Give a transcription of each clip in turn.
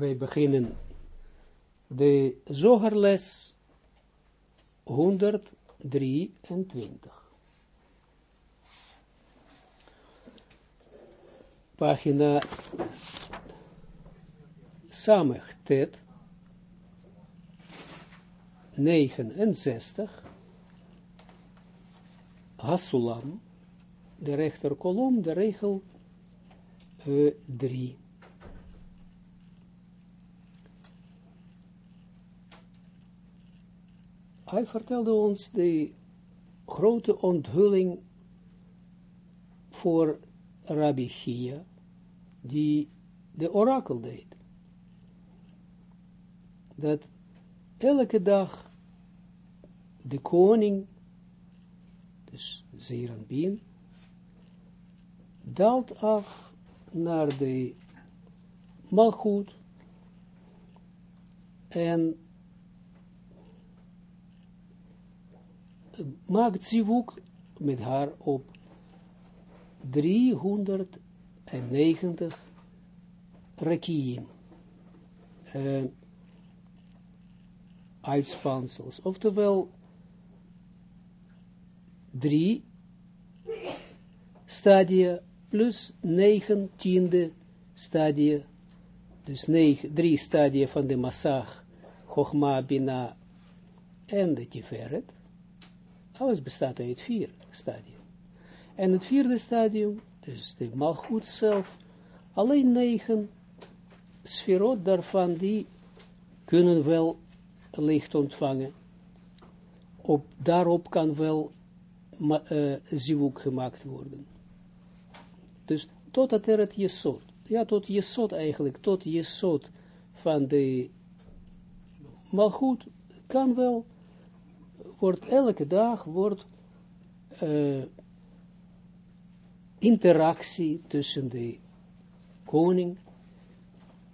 wij beginnen de zogerles 123. Pagina Samechtet 69 Hasulam de rechterkolom, de regel 3. Hij vertelde ons de grote onthulling voor Rabbi Chia, die de orakel deed. Dat elke dag de koning, dus Zeranbien, daalt af naar de malgoed en maakt zivuk met haar op 390 rekiem. Uh, uitspansels, oftewel drie stadia plus negen tiende stadia, dus negen, drie stadia van de massag, Chogma, Bina en de Tiferet, alles bestaat uit vier stadia. En het vierde stadium, dus de malgoed zelf, alleen negen sferot daarvan, die kunnen wel licht ontvangen. Op, daarop kan wel uh, gemaakt worden. Dus totdat er het jesot, ja tot jesot eigenlijk, tot jesot van de malgoed, kan wel, wordt elke dag, wordt uh, interactie tussen de koning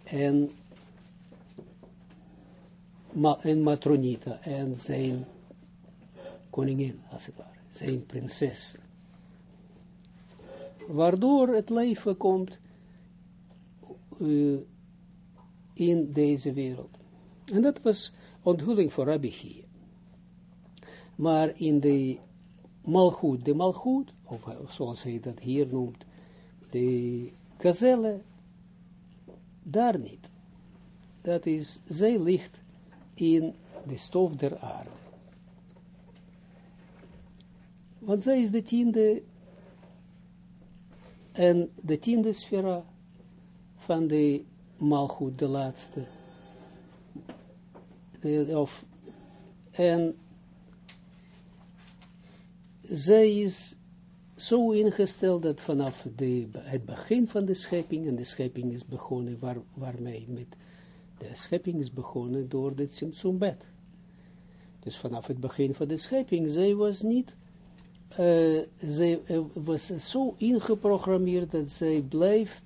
en, en matronita en zijn koningin, als het ware, zijn prinses. Waardoor het leven komt uh, in deze wereld. En dat was onthulling voor Rabbi. Maar in de malgoed, de malgoed, of zoals hij dat hier noemt, de gazelle, daar niet. Dat is, zij ligt in de stof der aarde. Want zij is de tiende en de tiende sfera van de malgoed, de laatste. Of, en zij is zo ingesteld dat vanaf de, het begin van de schepping, en de schepping is begonnen, waar, waarmee met de schepping is begonnen door de Tsimtsumbet. Dus vanaf het begin van de schepping, zij was niet, uh, zij uh, was zo ingeprogrammeerd dat zij bleef,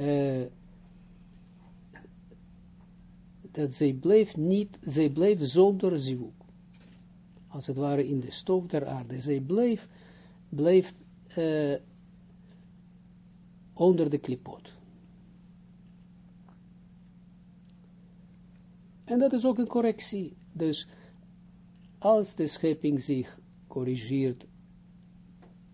uh, dat zij bleef niet, zij bleef zonder zivuk als het ware in de stof der aarde. Zij bleef, bleef uh, onder de klipot. En dat is ook een correctie. Dus als de schepping zich corrigeert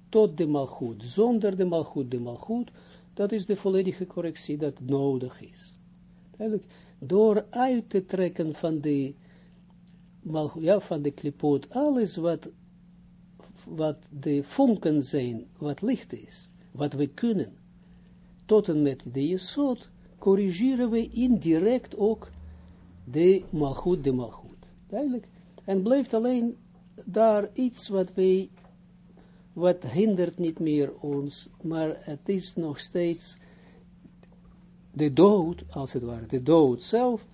tot de malgoed, zonder de malgoed, de malgoed, dat is de volledige correctie dat nodig is. Eigenlijk, door uit te trekken van de ja, van de klipot, alles wat, wat de vonken zijn, wat licht is, wat we kunnen, tot en met de jesot, corrigeren we indirect ook de malgoed, de malgoed. Duidelijk. En blijft alleen daar iets wat wij, wat hindert niet meer ons, maar het is nog steeds de dood, als het ware, de dood zelf,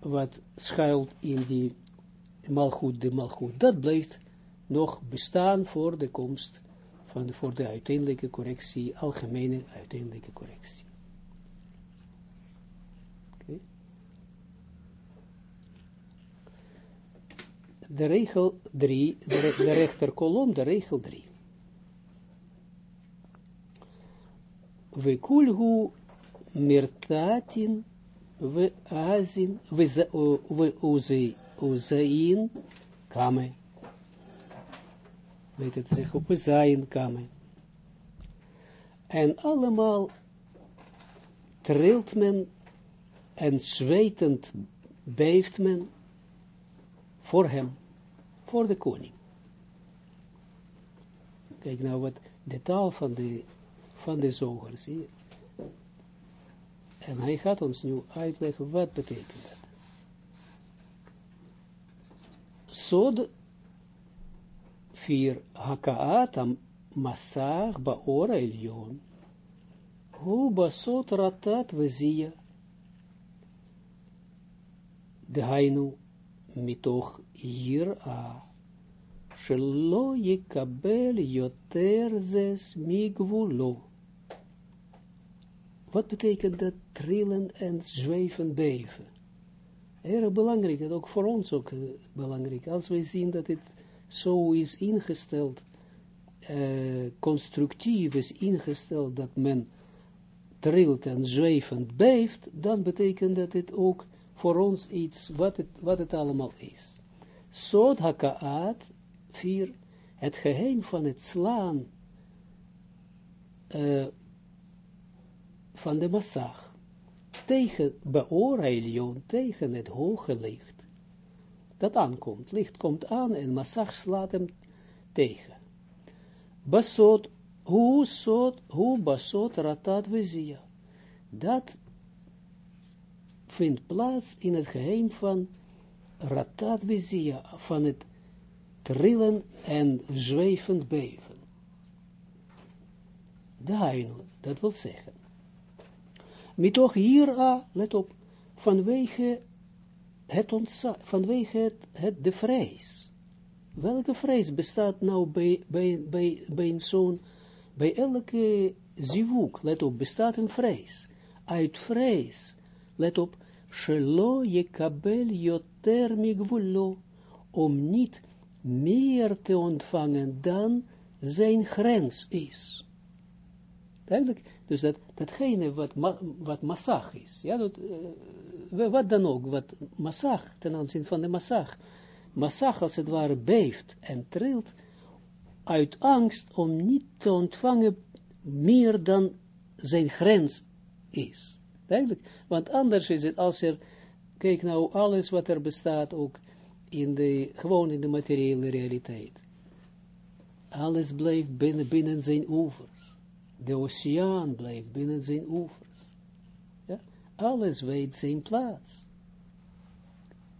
wat schuilt in die malgoed, de malgoed, dat blijft nog bestaan voor de komst van, voor de uiteindelijke correctie, algemene uiteindelijke correctie. De regel 3, de, de rechterkolom, de regel 3. We kulhu mirtatin we azin, we uzain kame. Weet het zich op zain kame. En allemaal trilt men en zwetend beeft men voor hem, voor de koning. Kijk nou wat de taal van de, van de zoger, zie. En hij gaat ons nu uitleggen wat betekent dat. Sod 4 hakaat masach baor elyon hu basot ratat vezia dehainu mitoch hier a shelo yekabel zes migvulo wat betekent dat trillen en zweven, beven? Erg belangrijk, dat ook voor ons ook uh, belangrijk. Als wij zien dat het zo is ingesteld, uh, constructief is ingesteld, dat men trilt en zwevend beeft, dan betekent dat het ook voor ons iets, wat het, wat het allemaal is. Sod hakaat, vier, het geheim van het slaan, uh, van de massag, tegen beoordelen, tegen het hoge licht, dat aankomt, licht komt aan en massag slaat hem tegen. Basot, hoe sot, hoe basot ratat vezia, dat vindt plaats in het geheim van ratat vezia, van het trillen en zwevend beven. Daarin, dat wil zeggen, Mitoch hier, let op, vanwege het ontza vanwege het, het, de vrees. Welke vrees bestaat nou bij, bij, bij, bij een zoon, bij elke zivuk, let op, bestaat een vrees. Uit vrees, let op, shelo kabel yoter migvulo, om niet meer te ontvangen dan zijn grens is. Duidelijk, dus dat, datgene wat, wat massag is, ja, dat, uh, wat dan ook, wat massag, ten aanzien van de massag, massag als het ware beeft en trilt, uit angst om niet te ontvangen meer dan zijn grens is. Duidelijk, want anders is het, als er, kijk nou, alles wat er bestaat ook in de, gewoon in de materiële realiteit, alles blijft binnen, binnen zijn oevers de oceaan blijft binnen zijn oevers. Ja? Alles weet zijn plaats.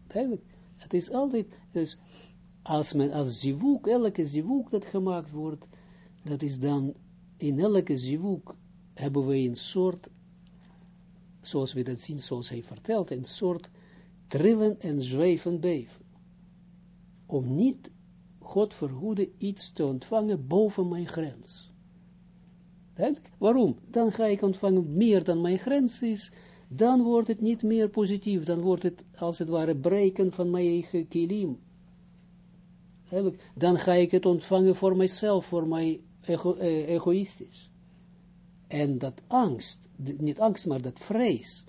Duidelijk. Het is altijd, dus als men als zivuk, elke zivuk dat gemaakt wordt, dat is dan, in elke zivuk hebben we een soort, zoals we dat zien, zoals hij vertelt, een soort trillen en zweven beven. Om niet, God verhoede, iets te ontvangen boven mijn grens. Waarom? Dan ga ik ontvangen meer dan mijn grens is, dan wordt het niet meer positief, dan wordt het als het ware breken van mijn eigen kilim. Dan ga ik het ontvangen voor mijzelf, voor mij ego, eh, egoïstisch. En dat angst, niet angst, maar dat vrees,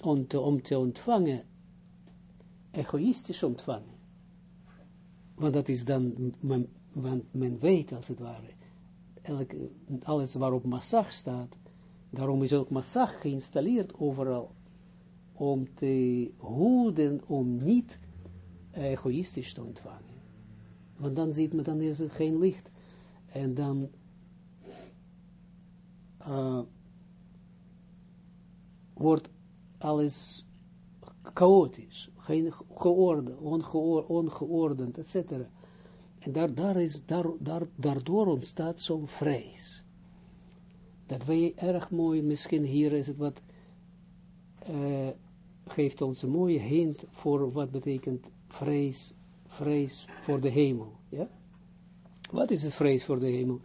om te, om te ontvangen, egoïstisch ontvangen. Want dat is dan, men, want men weet als het ware, elk, alles waarop massag staat, daarom is ook massag geïnstalleerd overal, om te houden, om niet egoïstisch te ontvangen. Want dan ziet men, dan is het geen licht, en dan uh, wordt alles chaotisch, geen georde, ongeordend, etc. En daar, daar is, daar, daar, daardoor ontstaat zo'n vrees. Dat wij erg mooi, misschien hier is het wat, uh, geeft ons een mooie hint voor wat betekent vrees, vrees voor de hemel. Ja? Wat is het vrees voor de hemel?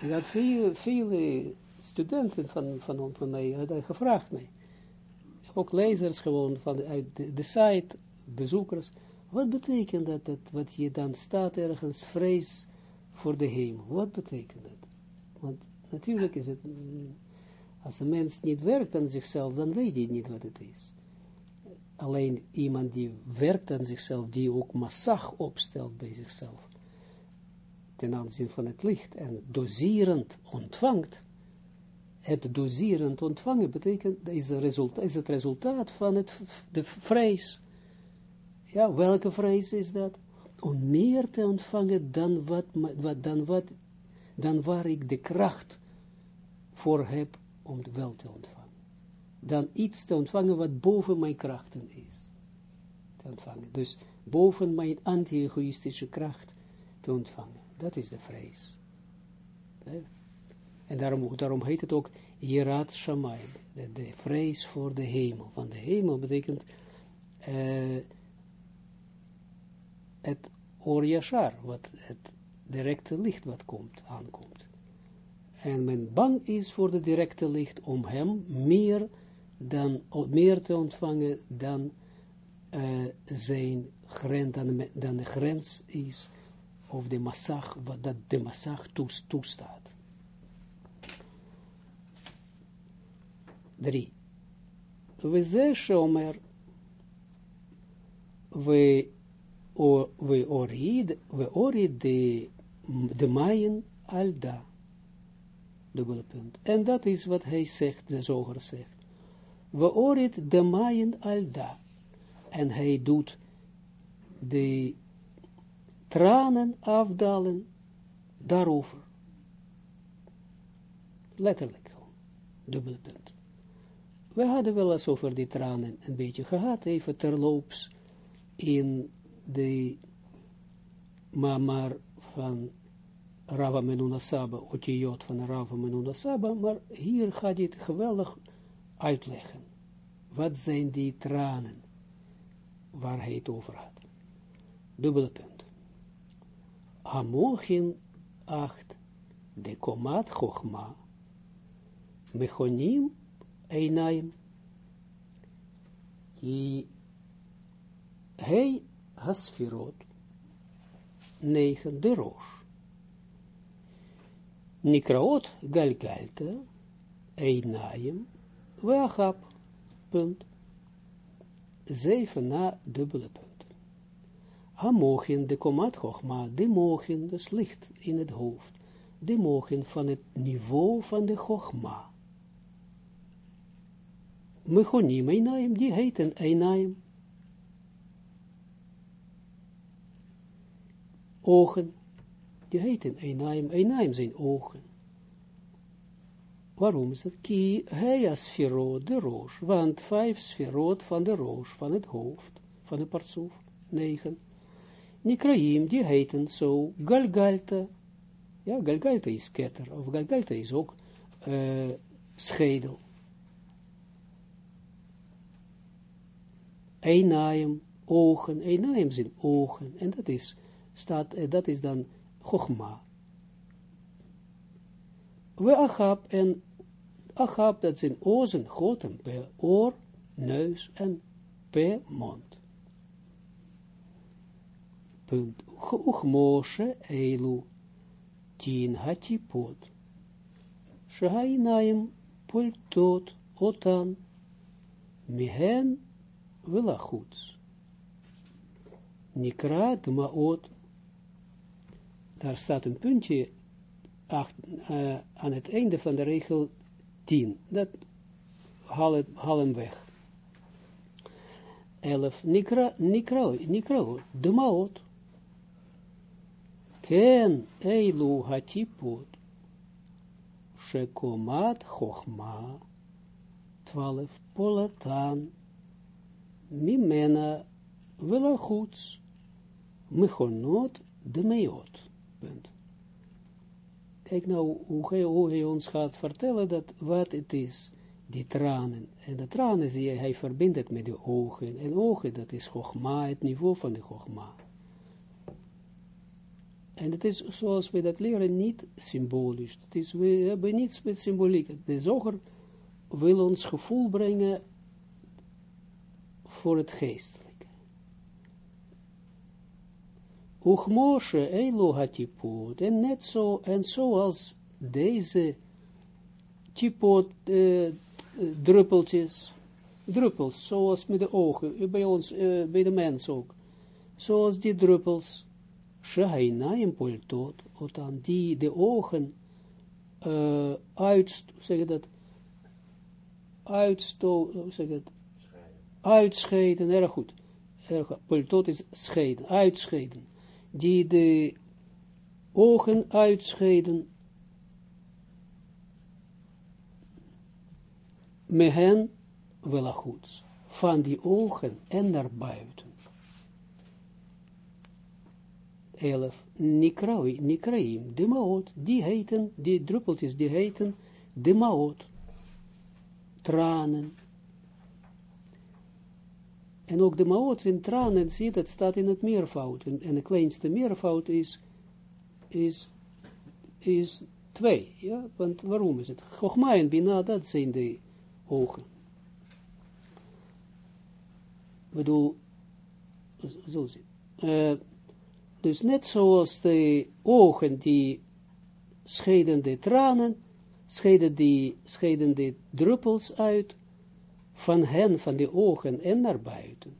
Ik had veel, vele studenten van, van, van mij hadden gevraagd mij. Ook lezers gewoon van uit de, de site, bezoekers wat betekent dat, dat, wat je dan staat ergens, vrees voor de hemel? Wat betekent dat? Want natuurlijk is het, Als een mens niet werkt aan zichzelf, dan weet hij niet wat het is. Alleen iemand die werkt aan zichzelf, die ook massag opstelt bij zichzelf, ten aanzien van het licht, en doserend ontvangt, het doserend ontvangen betekent, is, resultaat, is het resultaat van het, de vrees. Ja, welke vrees is dat? Om meer te ontvangen dan, wat, wat, dan, wat, dan waar ik de kracht voor heb om het wel te ontvangen. Dan iets te ontvangen wat boven mijn krachten is. Te ontvangen. Dus boven mijn anti-egoïstische kracht te ontvangen. Dat is de vrees. En daarom, daarom heet het ook Jerat Shamayim, de, de, vrees voor de hemel. Want de hemel betekent uh, het Or wat het directe licht wat komt, aankomt. En men bang is voor de directe licht om hem meer, dan, meer te ontvangen dan uh, zijn grens, dan, de grens is, of de massag, wat dat de massag toestaat. 3. We ze shomer, we, we orid, we de, de maaien al da. Dubbele punt. En dat is wat hij zegt, de zoger zegt. We orid de maaien al da. En hij doet de tranen afdalen daarover. Letterlijk. Dubbele punt. We hadden wel eens over die tranen een beetje gehad, even terloops, in de mamar van Rava Menuna Saba, Otiot van Rava Menuna Saba, maar hier gaat hij het geweldig uitleggen. Wat zijn die tranen waar hij het over had? Dubbele punt. Amochin 8, de komat chokma, mechonim Einaim. Ki hij hasfirot. Negen de roos. Nikraot galgalta. Einaim. Wachap. Punt. Zeven na dubbele punt. Amochin, de komat hochma, de mogen, dus licht in het hoofd, de mogen van het niveau van de hochma. Mechonim Einaim, die heten Einaim. Ogen, die heten Einaim, Einaim zijn ogen. Waarom is het? Ki heia sferot de roos, want vijf sferot van de roos, van het hoofd, van de partsoef, negen. Nikraim, die heten zo, Galgalta, ja, Galgalta is ketter, of Galgalta is ook uh, schedel. Einaim, ogen, Einaim zijn ogen, en dat is, staat, eh, dat is dan Chogma. We Achab, en Achab, dat zijn ozen, goten, per oor, neus en per mond. Punt. Uchmoshe eilu, tien hatipot. Shehainaim, poltot, otan, mihen, Welachuts. Nikra maot. Daar staat een puntje acht, uh, aan het einde van de regel 10. Dat haal, het, weg. 11. Nikra, nikra, nikra, de maot. Ken eilu hatipot. Shekomat chochma. 12. Polatan mimena velachuts mechonot de meot. Kijk nou hoe hij, ons gaat vertellen dat wat het is, die tranen. En de tranen zie je, hij verbindt het met de ogen. En ogen, dat is Chogma, het niveau van de Chogma. En het is zoals we dat leren, niet symbolisch. We hebben niets met symboliek. De zoger wil ons gevoel brengen voor het geestelijke. Uchmoshe elo hatiput, en net zo, en zoals deze typot, uh, druppeltjes, druppels, zoals met de ogen, bij ons, uh, bij de mens ook, zoals die druppels, Shahainaim poltot, dan die de ogen uh, uit, zeg dat, uitsto, zeg het, uitscheiden, erg goed, erg poltot is scheiden, uitscheiden, die de ogen uitscheiden, met hen wel goed, van die ogen en naar buiten. 11. Nikraoi, Nikraim, de maot, die heten, die druppeltjes, die heten de maot, tranen. En ook de maot in tranen, zie dat staat in het meervoud. En, en de kleinste meervoud is, is, is twee. Ja? Want waarom is het? Chogma en Bina, dat zijn de ogen. Ik bedoel, zo zie uh, dus net zoals de ogen die scheiden de tranen, scheiden, die, scheiden de druppels uit van hen, van de ogen en naar buiten.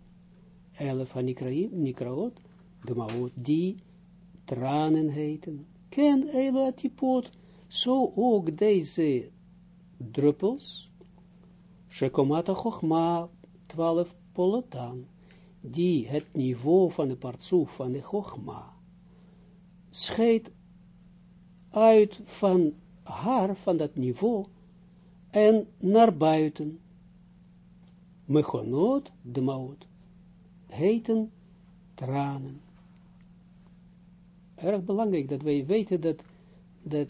Elf van Nikraot, de maot die tranen heten. Ken Elo Atipot, zo ook deze druppels, Shekomata Chochma, twaalf polotan, die het niveau van de partsoef van de Chogma scheidt uit van haar, van dat niveau, en naar buiten. Mechonot, de maut, heten tranen. Erg belangrijk dat wij weten dat, dat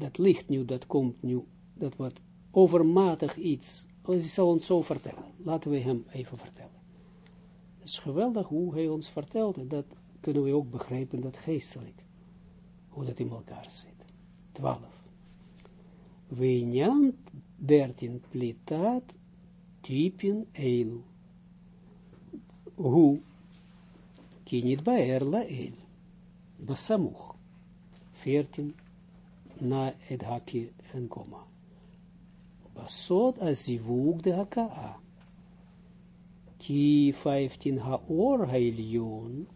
dat licht nu, dat komt nu, dat wordt overmatig iets. Hij zal ons zo vertellen. Laten we hem even vertellen. Het is geweldig hoe hij ons vertelt. Dat kunnen we ook begrijpen, dat geestelijk. Hoe dat in elkaar zit. 12. Weinyan 13 plitat typin eilu. Hoe kinit baer la el. Basamuch. 14 na het hakje en komma. Basod azivug de haka'a. Ki 15 haor hailion.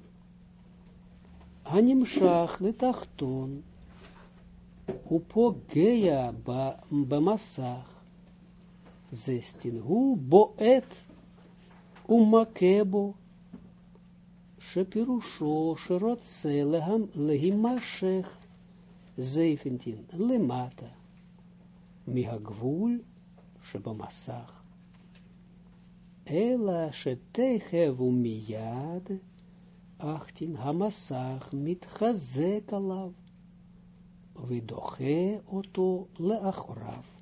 Letachton. Upogea ba bamasach. 16 hu boet umakebo. Shepirusho shirotse leham lehimashech. 17 lemata. Mihagvul shebamasach. Ela shetehevu miyad, 18, hamasach mit chazek alav, vidoche oto leachorav.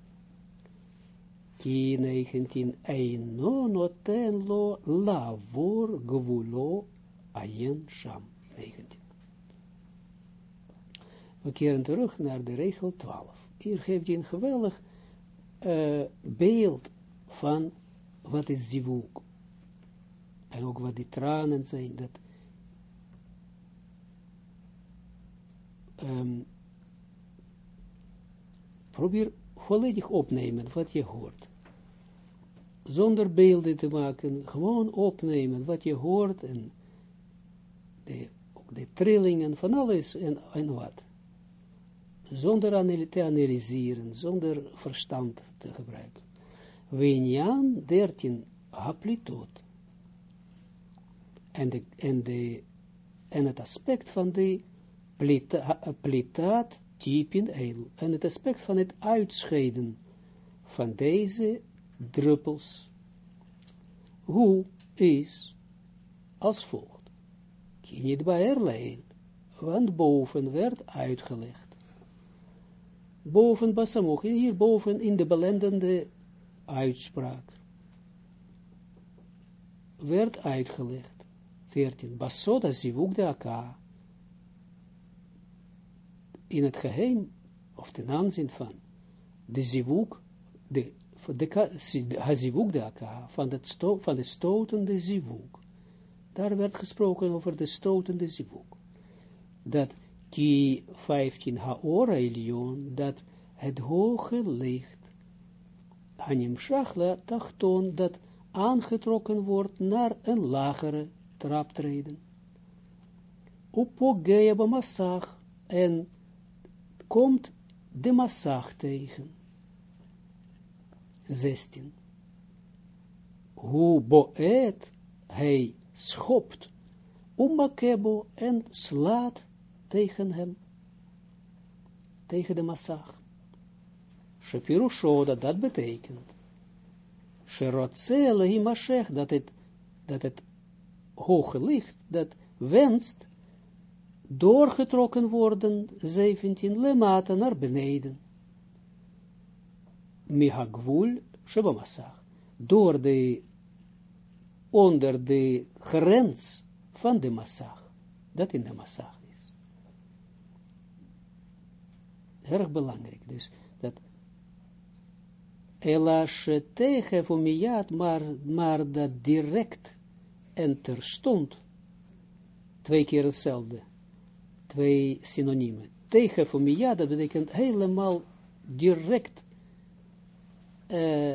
Ki 19, eino noten lo lavor gvulo ayen sham. 19. We keren terug naar de regel 12. Hier geeft hij een geweldig uh, beeld van wat is zivuk. En ook wat die tranen zijn, dat um, probeer volledig opnemen wat je hoort. Zonder beelden te maken, gewoon opnemen wat je hoort en de, ook de trillingen van alles en, en wat. Zonder te analyseren, zonder verstand te gebruiken. Winjan 13 haplitot. En, de, en, de, en het aspect van de plitaat typin eil. En het aspect van het uitscheiden van deze druppels. Hoe is als volgt. Kinit baerleil, want boven werd uitgelegd. Boven basamoch, hier boven in de belendende uitspraak werd uitgelegd. 14. Basoda zivuk de. In het geheim, of ten aanzien van de zivuk, de, de, de de aka, van, het van de stotende zivuk. Daar werd gesproken over de stotende zivuk. Dat ki 15 haora ilion, dat het hoge licht Hanimshach tachton, dat aangetrokken wordt naar een lagere traptreden. Upogea massag en komt de massag tegen. 16. Hoe boet hij schopt, umakebo en slaat tegen hem, tegen de massag. Shepirusho, dat dat betekent. Sherotze Elohim Ashech, dat het, dat het hoge licht, dat wenst, doorgetrokken worden, 17, lemata naar beneden. Mihagvul Shebamassach, door de, onder de grens van de massag, dat in de massag is. Erg belangrijk, dus dat Elash tegen Fumiyat, maar, maar dat direct en terstond, twee keer hetzelfde, twee synoniemen. Tegen Fumiyat, dat betekent helemaal direct, uh,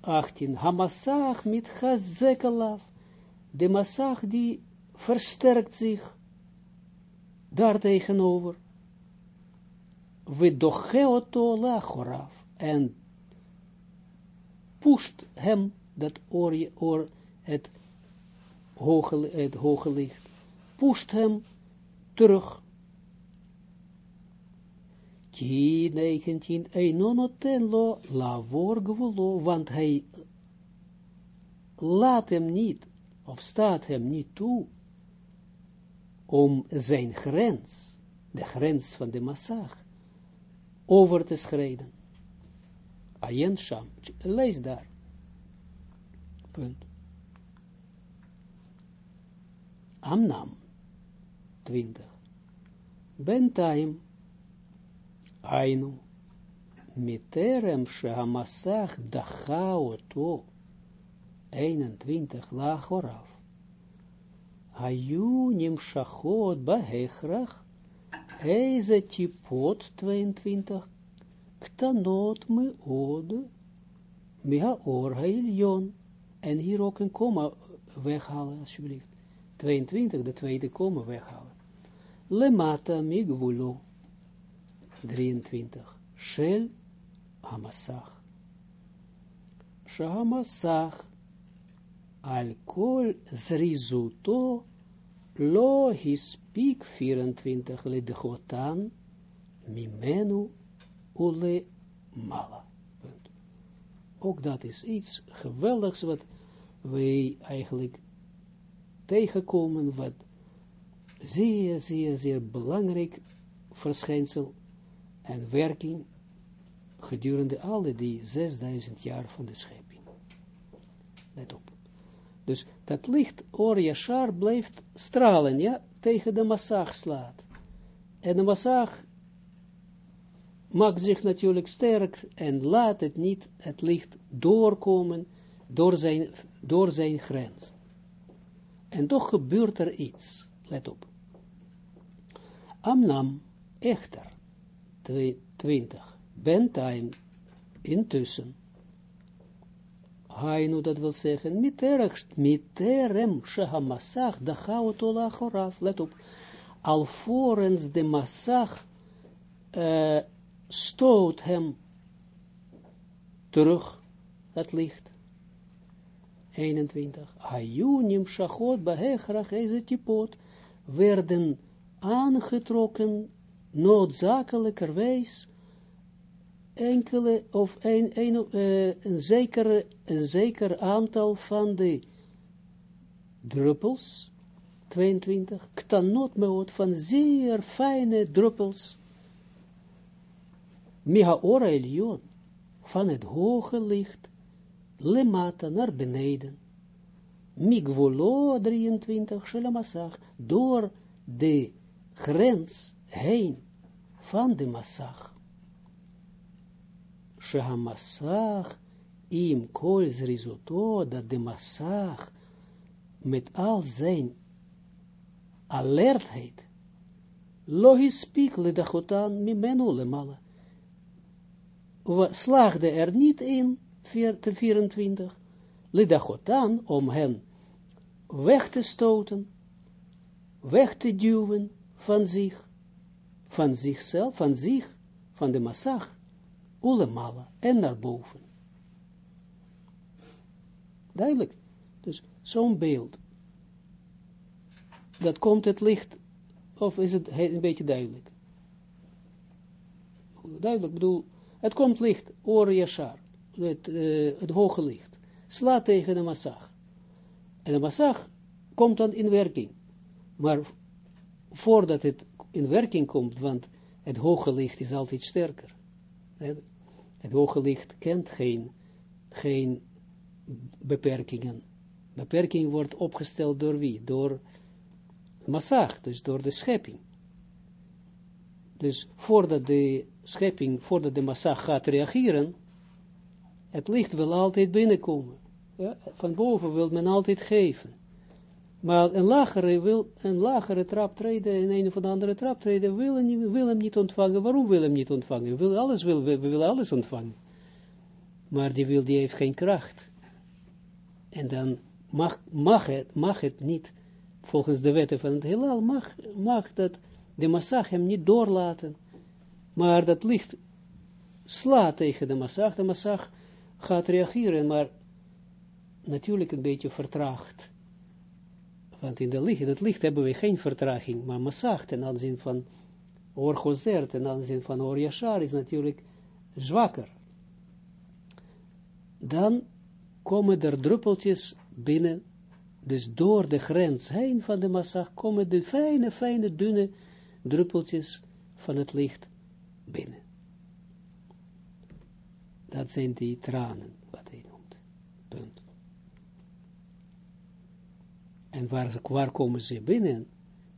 18, Hamasach mit Chazekalav, de massag die versterkt zich daartegenover. We docheoto lachoraf, en pusht hem, dat oor, oor het, hoge, het hoge licht, pusht hem terug. Ki 19, Einonoten lo lavor gewolo, want hij laat hem niet, of staat hem niet toe, om zijn grens, de grens van de massag, over te schreden. Ayen Sham. Lees daar. Punt. Amnam. 20. Bentaim. Ainu. Miterem shehamasach dacha oto. 21. Lachoraf. Hayu nimshachot bahechrach. Eize tipot 22 ktanot me od, miha or hailion, en hier ook een komma weghalen, alsjeblieft. 22, de tweede komma weghalen. Lemata migvulo, 23, shel hamasach. Shahamasach, al kol zrizuto, lo hispik 24, ledechotan, mimenu Ule Mala. Ook dat is iets geweldigs wat wij eigenlijk tegenkomen, wat zeer, zeer, zeer belangrijk verschijnsel en werking gedurende alle die 6000 jaar van de schepping. Let op. Dus dat licht, Or blijft stralen, ja, tegen de massag slaat. En de massag maakt zich natuurlijk sterk en laat het niet het licht doorkomen door zijn, door zijn grens. En toch gebeurt er iets. Let op. Amnam, echter, 20, bentime, intussen. Hainu, dat wil zeggen, miterem shehamassach, da gaat olachoraf, let op, alvorens de massach, uh, stoot hem terug, het licht. 21. Ayunim shachot bahechrach deze tipot werden aangetrokken noodzakelijkerwijs enkele of een, een, uh, een, zeker, aantal van de druppels, 22, ktanot meot, van zeer fijne druppels, Miha ora elion, van het hoge licht, lemata naar beneden. Migvolo 23, shelamasach, door de grens heen van de massach. Shehamassach im kol zrizoto, dat de massach met al zijn alertheid, logispiek ledachotan mimenu lemala, slaagde er niet in, 24, lidachotan, om hen weg te stoten, weg te duwen van zich, van zichzelf, van zich, van de massag, ulemala, en naar boven. Duidelijk. Dus zo'n beeld. Dat komt het licht, of is het een beetje duidelijk? Duidelijk, bedoel, het komt licht, oor yashar, het, uh, het hoge licht, slaat tegen de massag. En de massag komt dan in werking. Maar voordat het in werking komt, want het hoge licht is altijd sterker. Het hoge licht kent geen, geen beperkingen. Beperking wordt opgesteld door wie? Door massag, dus door de schepping. Dus voordat de schepping, voordat de massag gaat reageren, het licht wil altijd binnenkomen. Ja, van boven wil men altijd geven. Maar een lagere, wil, een lagere traptreden en een of andere traptreden wil, wil hem niet ontvangen. Waarom wil hem niet ontvangen? Wil wil, we willen alles ontvangen. Maar die wil, die heeft geen kracht. En dan mag, mag, het, mag het niet, volgens de wetten van het heelal, mag, mag dat de massag hem niet doorlaten. Maar dat licht slaat tegen de massag. De massag gaat reageren, maar natuurlijk een beetje vertraagd. Want in, de licht, het licht hebben we geen vertraging, maar massag ten aanzien van Orgozer, ten aanzien van Or Yashar is natuurlijk zwakker. Dan komen er druppeltjes binnen, dus door de grens heen van de massag komen de fijne, fijne, dunne druppeltjes van het licht binnen. Dat zijn die tranen, wat hij noemt. Punt. En waar, komen ze binnen?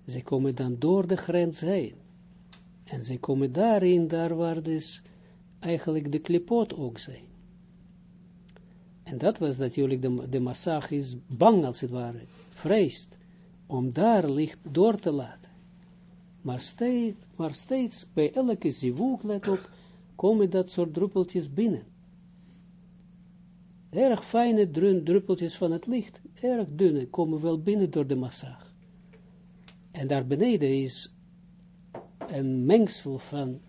Ze komen dan door de grens heen. En ze komen daarin, daar waar dus eigenlijk de klipot ook zijn. En dat was natuurlijk, de, de massage is bang als het ware, vreest, om daar licht door te laten. Maar steeds, maar steeds bij elke zivuk, let op, komen dat soort druppeltjes binnen. Erg fijne druppeltjes van het licht, erg dunne, komen wel binnen door de massage. En daar beneden is een mengsel van,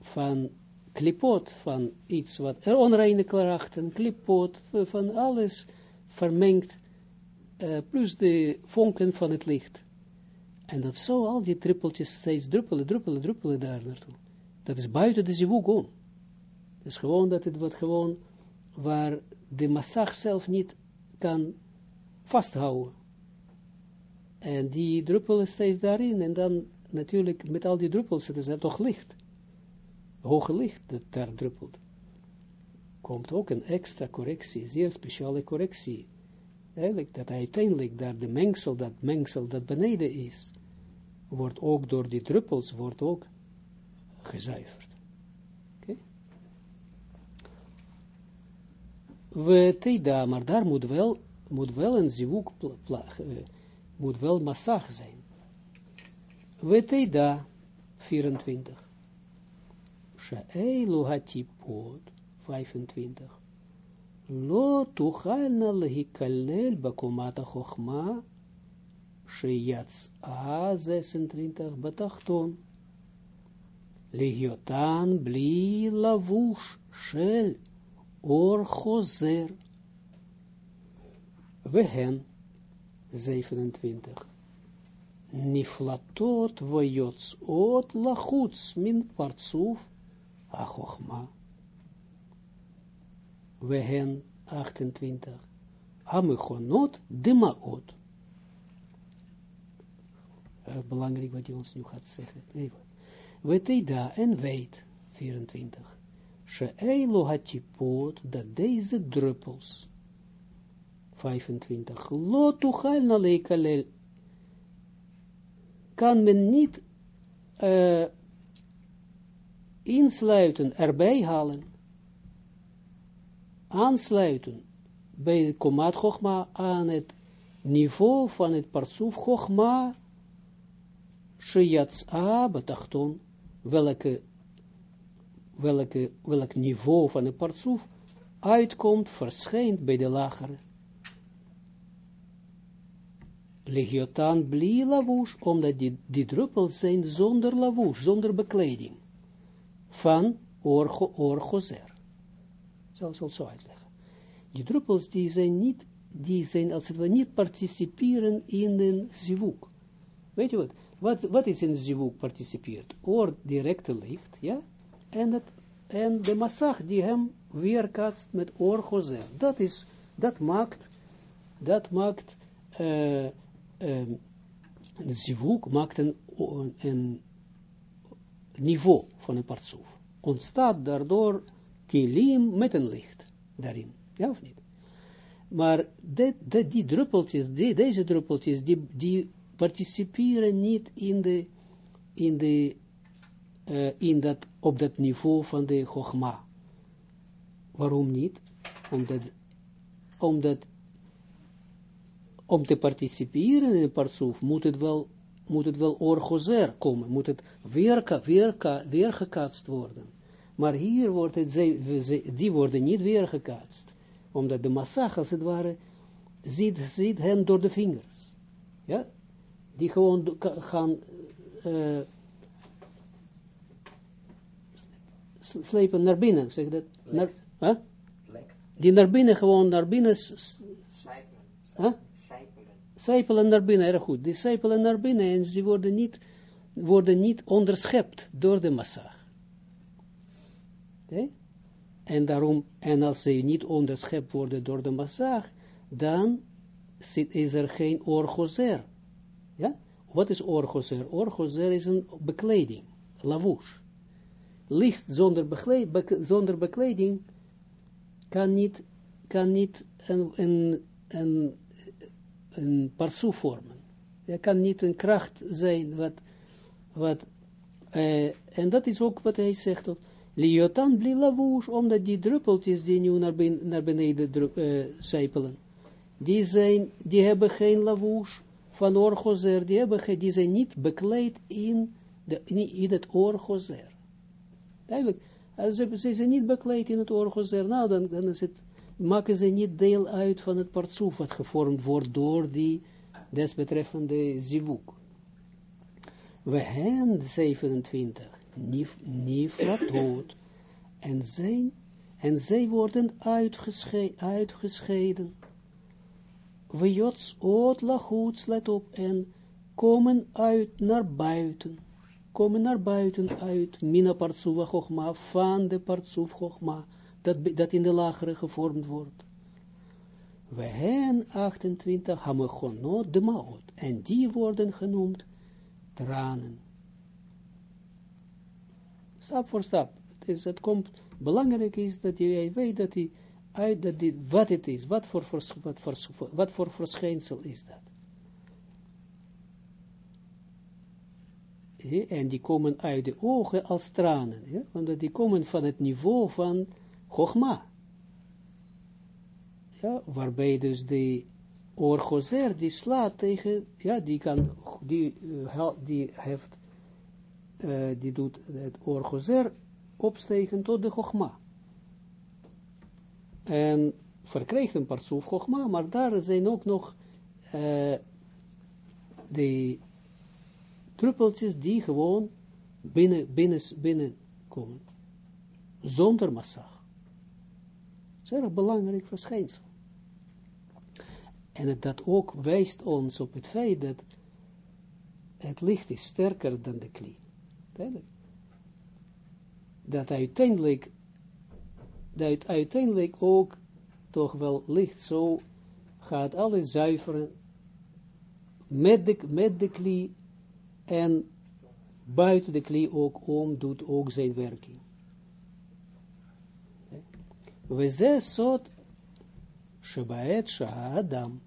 van klipot van iets wat er onreine krachten, klipot, van alles vermengd, uh, plus de vonken van het licht. En dat zo al die trippeltjes steeds druppelen, druppelen, druppelen daar naartoe. Dat is buiten de zivug om. Het is gewoon dat het wordt gewoon waar de massag zelf niet kan vasthouden. En die druppelen steeds daarin en dan natuurlijk met al die druppels, het is toch licht hoge licht dat daar druppelt, komt ook een extra correctie, zeer speciale correctie. Eigenlijk dat uiteindelijk daar de mengsel, dat mengsel dat beneden is, wordt ook door die druppels, wordt ook gezuiverd. Oké? We teda, maar daar moet wel, moet wel een zivuk, moet wel massag zijn. We teda, 24. She'eilu hatipot, 25. Lo tuchalna lehikalel bakomata chochma, a 26, batachton. Legiotan bli lavush shel or chozer. Wehen, 27. Niflatot ot lachuts min partsuf Achochma. Wehen 28. Amechonot demaot. Uh, belangrijk wat hij ons nu gaat zeggen. Even. da en weet, 24. She'elo hatipot, dat deze druppels, 25. Lo tuchal na leikalel, kan men niet uh, insluiten, erbij halen, aansluiten bij het komat Chogma aan het niveau van het Parsuf Chogma, Sheyatsa betachton, welke, welke, welk niveau van een partsoef uitkomt, verschijnt bij de lagere. Legiotan bli lavouche, omdat die, druppels zijn zonder lavouche, zonder bekleding, van orgo, orgozer. Zal ik zo uitleggen. Die druppels die zijn niet, die zijn als het ware niet participeren in de zivuk. Weet je wat? Wat, is in de zivuk participeert? Oor directe licht, ja? En, het, en de massag die hem weerkaatst met orgozer. Dat is, dat maakt, dat maakt, uh, um, een zivuk maakt een, een niveau van een partsoef. Ontstaat daardoor kilim met een licht daarin. Ja of niet? Maar de, die druppeltjes, die, deze druppeltjes, die, die participeren niet in de, in de, uh, in dat, op dat niveau van de Chogma. Waarom niet? Omdat, omdat om te participeren in een partsoef moet het wel, moet het wel orgozer komen, moet het weerka, weerka, weergekaatst worden. Maar hier wordt het, die worden niet weergekaatst, omdat de massage als het ware ziet, ziet hen door de vingers. Ja, die gewoon gaan uh, slepen naar binnen, zeg dat? Naar, huh? Die naar binnen, gewoon naar binnen huh? Naar binnen, erg goed. Die zijpelen naar binnen en ze worden niet, worden niet onderschept door de massa. Okay? En daarom, en als ze niet onderschept worden door de massa, dan zit, is er geen orgozer. Ja? Wat is orgozer? Orgozer is een bekleding, lavouche. Licht zonder, zonder bekleding kan niet, kan niet een, een, een een vormen. Je kan niet een kracht zijn, wat, wat uh, en dat is ook wat hij zegt, Liotan bli lavouche, omdat die druppeltjes die nu naar, ben, naar beneden uh, zijpelen, die, zijn, die hebben geen lavouche van orgozer, die, hebben, die zijn niet bekleed in, de, in het orgozer. Eigenlijk, als ze, ze zijn niet bekleed in het orgozer, nou dan, dan is het maken ze niet deel uit van het partsoef wat gevormd wordt door die desbetreffende zivuk. We hebben 27, nif, niflatot, en zijn, en zij worden uitgesche, uitgescheiden. We jots oot let op, en komen uit naar buiten, komen naar buiten uit, mina partsoef chogma, van de partsoef chogma, dat, dat in de lagere gevormd wordt. We hebben 28 hamegonot de maot, en die worden genoemd tranen. Stap voor stap. Dus het komt, belangrijk is dat je weet dat die, uit, dat die, wat het is, wat voor, wat, voor, wat voor verschijnsel is dat. En die komen uit de ogen als tranen, want die komen van het niveau van Chogma. Ja, waarbij dus de orgozer die slaat tegen, ja, die kan, die, uh, die heeft, uh, die doet het orgozer opstegen tot de Chogma. En verkrijgt een partsoef Chogma, maar daar zijn ook nog uh, de druppeltjes die gewoon binnen, binnen, binnen komen. Zonder massage erg belangrijk verschijnsel. En dat ook wijst ons op het feit dat het licht is sterker dan de klie. Dat uiteindelijk, dat uiteindelijk ook toch wel licht zo gaat alles zuiveren met de, met de klie en buiten de klie ook om doet ook zijn werking. Weze sot Shebaet Shahadam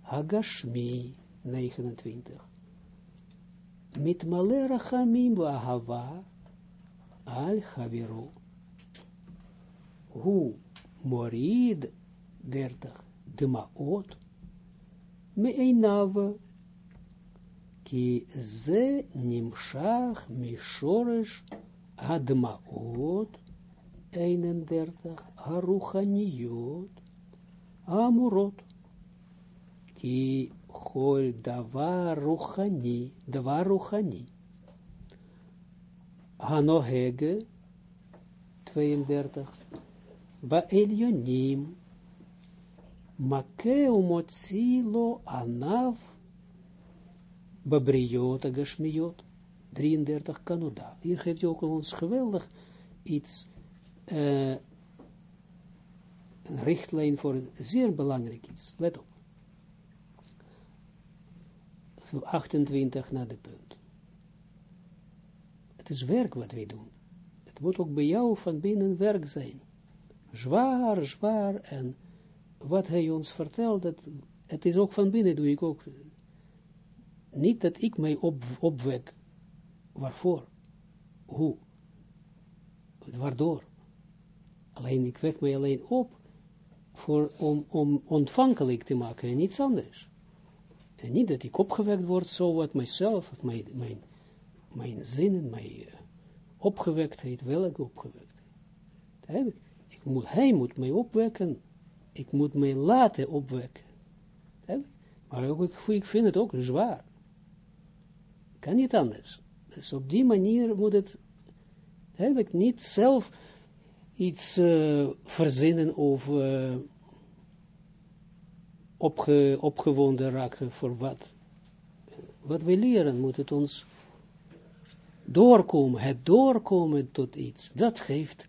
Hagashmi 29 Mitmale Rachamim Hava Al Haviru Hu Morid 30 Demaot Meinav Ki ze nimshach mishoresh Hadmaot 31, Haruchaniyot, Amurot, Ki Hol Davar Ruchani, Davar Ruchani, Hanohege 32, Elionim, Makeu Motzilo Anav, Babriot Gashmiot, 33 Kanuda. Hier geeft hij ook ons geweldig iets, uh, een richtlijn voor een zeer belangrijk iets. Let op. 28 naar de punt. Het is werk wat wij doen. Het moet ook bij jou van binnen werk zijn. Zwaar, zwaar en wat hij ons vertelt, dat, het is ook van binnen, doe ik ook. Niet dat ik mij op, opwek. Waarvoor? Hoe? Waardoor? Alleen, ik wek mij alleen op voor, om, om ontvankelijk te maken en niets anders. En niet dat ik opgewekt word, zo wat mijzelf, mijn, mijn, mijn zinnen, mijn uh, opgewektheid, welke opgewektheid. Ik moet, hij moet mij opwekken ik moet mij laten opwekken. Maar ook, ik vind het ook zwaar. Kan niet anders. Dus op die manier moet het eigenlijk niet zelf iets uh, verzinnen of opge, opgewonden raken voor wat. Wat we leren moet het ons doorkomen, het doorkomen tot iets, dat geeft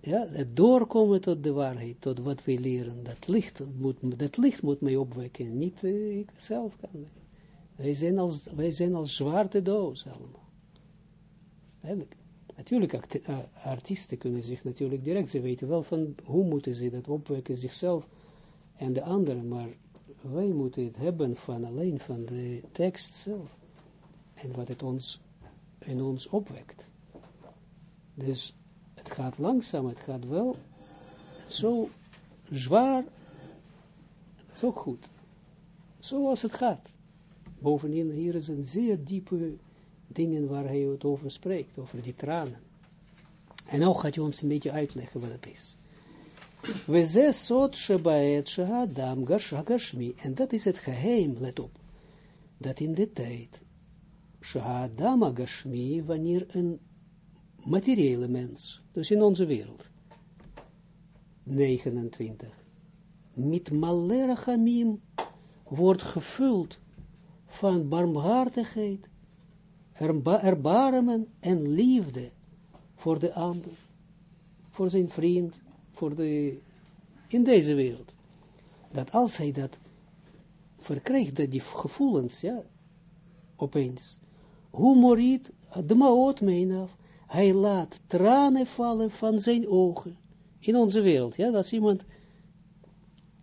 ja, het doorkomen tot de waarheid, tot wat wij leren, dat licht moet, dat licht moet mij opwekken, niet uh, ik zelf kan. Wij zijn als, wij zijn als zwarte doos allemaal. Eigenlijk. Natuurlijk, artiesten kunnen zich natuurlijk direct, ze weten wel van hoe moeten ze dat opwekken, zichzelf en de anderen, maar wij moeten het hebben van alleen van de tekst zelf. En wat het ons in ons opwekt. Dus het gaat langzaam, het gaat wel zo zwaar, zo goed. Zoals het gaat. Bovendien, hier is een zeer diepe dingen waar hij het over spreekt, over die tranen. En nu gaat hij ons een beetje uitleggen wat het is. We ze sot shebaet shehadam gashmi. En dat is het geheim, let op. Dat in de tijd, shehadam gashmi, wanneer een materiële mens, dus in onze wereld. 29. Met malerachamim wordt gevuld van barmhartigheid, erbarmen en liefde voor de ander, voor zijn vriend, voor de, in deze wereld. Dat als hij dat verkrijgt, dat die gevoelens, ja, opeens, hoe moriet de maot meenaf, hij laat tranen vallen van zijn ogen. In onze wereld, ja, als iemand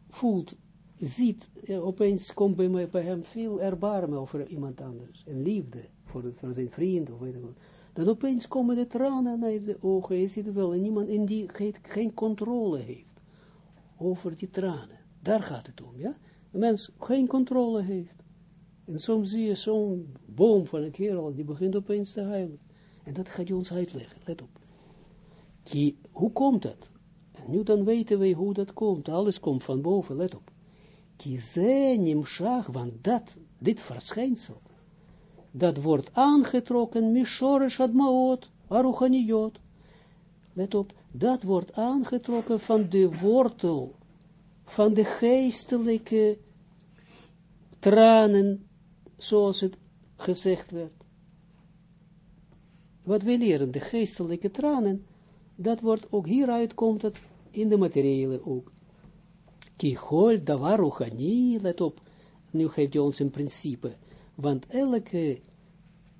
voelt, ziet, opeens komt bij, mij, bij hem veel erbarmen over iemand anders. En liefde voor, voor zijn vriend, of weet ik wat. Dan opeens komen de tranen naar de ogen, je ziet wel, en iemand in die geen, geen controle heeft over die tranen. Daar gaat het om, ja. Een mens geen controle heeft. En soms zie je zo'n boom van een kerel, die begint opeens te huilen. En dat gaat je ons uitleggen, let op. Die, hoe komt dat? En nu dan weten wij hoe dat komt. Alles komt van boven, let op. Kizenim shach, want dat, dit verschijnsel, dat wordt aangetrokken, mishoresh admaot, aruchaniyot. Let op, dat wordt aangetrokken van de wortel, van de geestelijke tranen, zoals het gezegd werd wat we leren, de geestelijke tranen, dat wordt ook hieruit komt het in de materiële ook. Kihol davaruchani, let op, nu geeft hij ons een principe, want elke,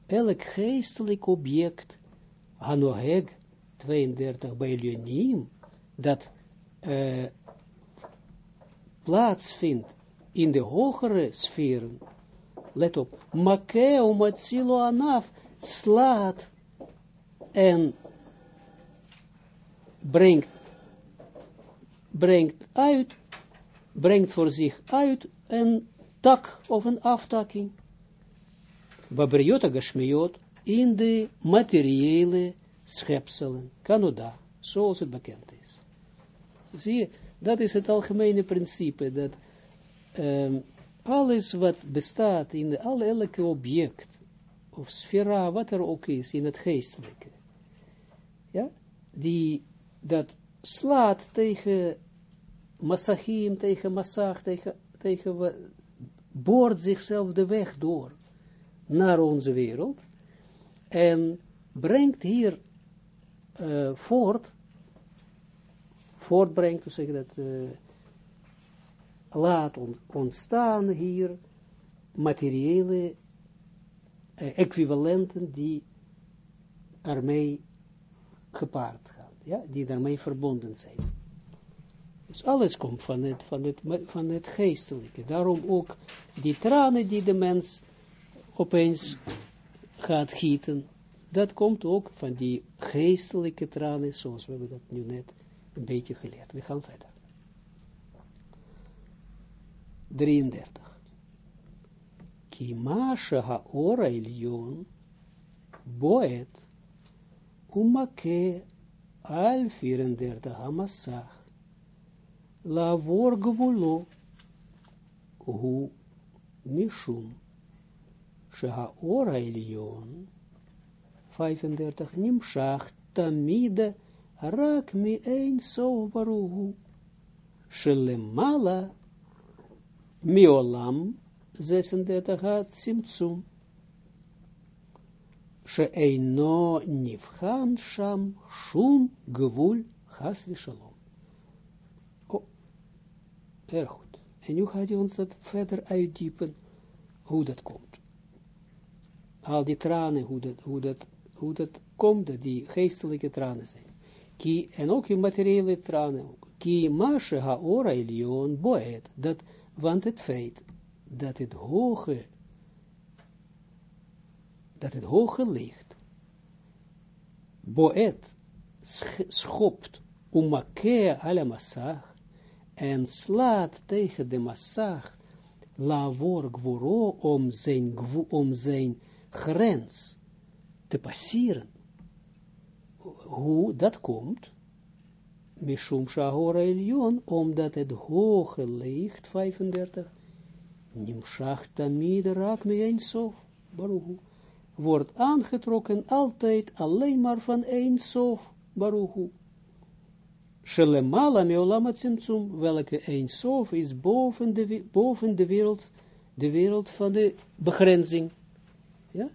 elk geestelijk object, hanoheg 32 bij Leonim, dat uh, plaatsvindt in de hogere sferen, let op, makeo matsilo anaf, slaat en brengt, brengt uit, brengt voor zich uit een tak of een aftakking. Babriota gashmiot in de materiële schepselen, kanoda, zoals het bekend is. Zie je, dat is het algemene principe, dat um, alles wat bestaat in alle, elke object, of sfera, wat er ook is, in het geestelijke, ja, die, dat slaat tegen massachim, tegen massach, tegen, tegen, boort zichzelf de weg door naar onze wereld, en brengt hier uh, voort, voortbrengt, hoe zeg dat, uh, laat ontstaan hier materiële uh, equivalenten die ermee gepaard gaan, ja, die daarmee verbonden zijn. Dus alles komt van het, van het, van het geestelijke. Daarom ook die tranen die de mens opeens gaat gieten, dat komt ook van die geestelijke tranen, zoals we dat nu net een beetje geleerd. We gaan verder. 33. Kima haora ilion boet umake al 34 hamassach lavor gvulo hu mishum. Shehaora ilion 35 nimshach tamide. Rak mi ein so baruhu shelemala miolam. 36 hat simtsum sheeino nifhan sham shum gevul has erg goed. En nu gaat hij ons dat verder uitdiepen, hoe dat komt. Al die tranen, hoe dat, hoe dat hoe dat komt, dat die geestelijke tranen zijn. Ki, en ook die materiële tranen. Ki mashe haora ilion boet, dat, want het feit dat het hoge, dat het hoge licht, boet, schopt, umakea alle massag, en slaat tegen de massag, lavor gvoro, om zijn, om zijn grens, te passeren. Hoe dat komt, Mishum Shahora Elion, omdat het hoge licht, 35, Nimshach Tamid Rak Sof, Baruchu, wordt aangetrokken altijd alleen maar van Sof, Baruchu. Shelemala Meolam Tzimtzum, welke een Sof is boven de, boven de wereld, de wereld van de begrenzing. Ja?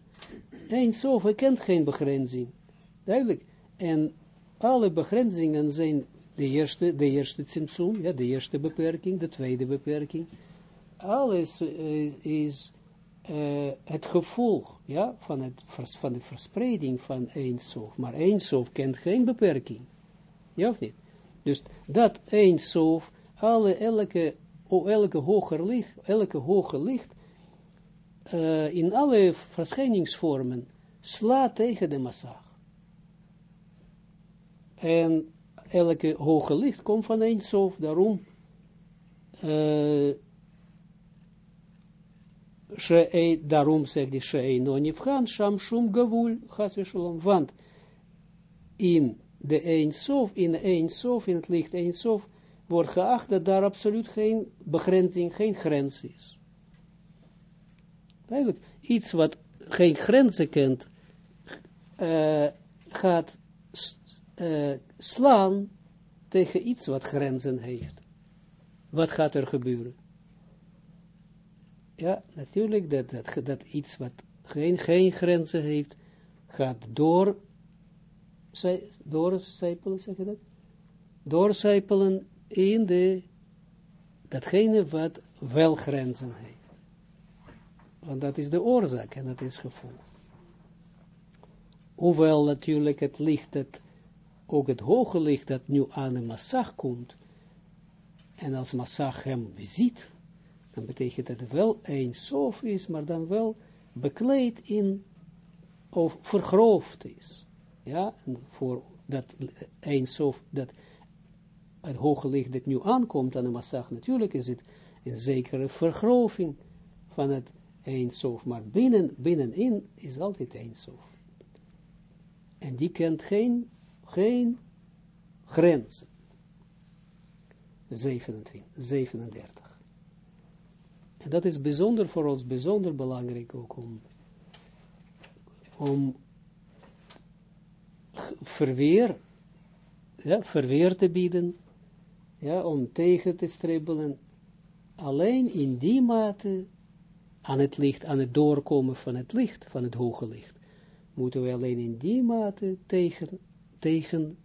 Een sof kent geen begrenzing. Duidelijk. En alle begrenzingen zijn de eerste, de eerste ja, de eerste beperking, de tweede beperking. Alles is het gevolg ja, van, het, van de verspreiding van één sof. Maar één sof kent geen beperking. Ja of niet? Dus dat één alle, elke, elke hoger licht, elke hoger licht, uh, in alle verschijningsvormen slaat tegen de massag. En elke hoge licht komt van sof, daarom uh, daarom zegt die Shei no nifhan sham shum gavul chas want in de een sof, in een sof, in het licht een sof, wordt geacht dat daar absoluut geen begrenzing, geen grens is. Eigenlijk iets wat geen grenzen kent, uh, gaat uh, slaan tegen iets wat grenzen heeft. Wat gaat er gebeuren? Ja, natuurlijk, dat, dat, dat iets wat geen, geen grenzen heeft, gaat door, doorcijpelen, zeg je dat? Doorcijpelen in de, datgene wat wel grenzen heeft. Want dat is de oorzaak en dat is gevoel. Hoewel natuurlijk het licht, dat, ook het hoge licht dat nu aan een massag komt, en als massag hem ziet, dan betekent dat het wel een sof is, maar dan wel bekleed in, of vergroofd is. Ja, en voor dat een sof, dat het hoge licht dat nu aankomt aan de massag, natuurlijk is het een zekere vergroving van het sof, maar binnen, binnenin is altijd sof. En die kent geen, geen grens. 27, 37. En dat is bijzonder voor ons, bijzonder belangrijk ook om, om verweer, verweer te bieden, ja, om tegen te stribbelen, alleen in die mate aan het licht, aan het doorkomen van het licht, van het hoge licht, moeten we alleen in die mate tegen, tegen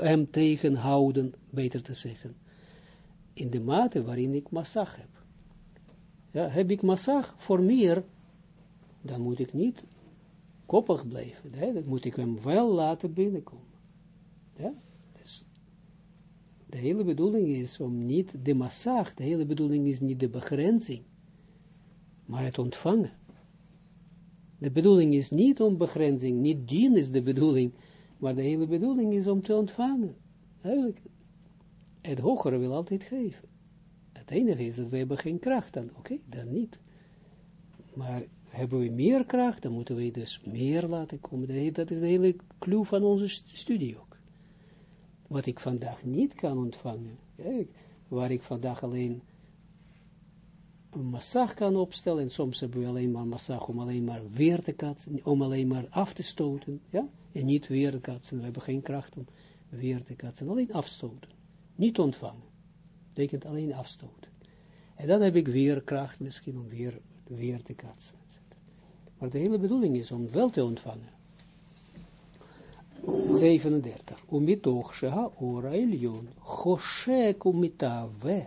hem tegenhouden, beter te zeggen, in de mate waarin ik massag heb. Ja, heb ik massag voor meer, dan moet ik niet koppig blijven. Hè? Moet ik hem wel laten binnenkomen. Dus de hele bedoeling is om niet de massag, de hele bedoeling is niet de begrenzing, maar het ontvangen. De bedoeling is niet om begrenzing, niet dien is de bedoeling, maar de hele bedoeling is om te ontvangen. Eigenlijk, het hogere wil altijd geven. Het enige is dat we hebben geen kracht dan, oké, dan niet. Maar hebben we meer kracht, dan moeten we dus meer laten komen. Dat is de hele clue van onze studie ook. Wat ik vandaag niet kan ontvangen, waar ik vandaag alleen een massag kan opstellen, en soms hebben we alleen maar massag om alleen maar weer te katsen, om alleen maar af te stoten, ja, en niet weer te katsen, we hebben geen kracht om weer te katsen, alleen afstoten, niet ontvangen, betekent alleen afstoten. En dan heb ik weer kracht misschien om weer, weer te katsen. Maar de hele bedoeling is om wel te ontvangen. 37. Umitoch sheha ora elyon, choshek umitave,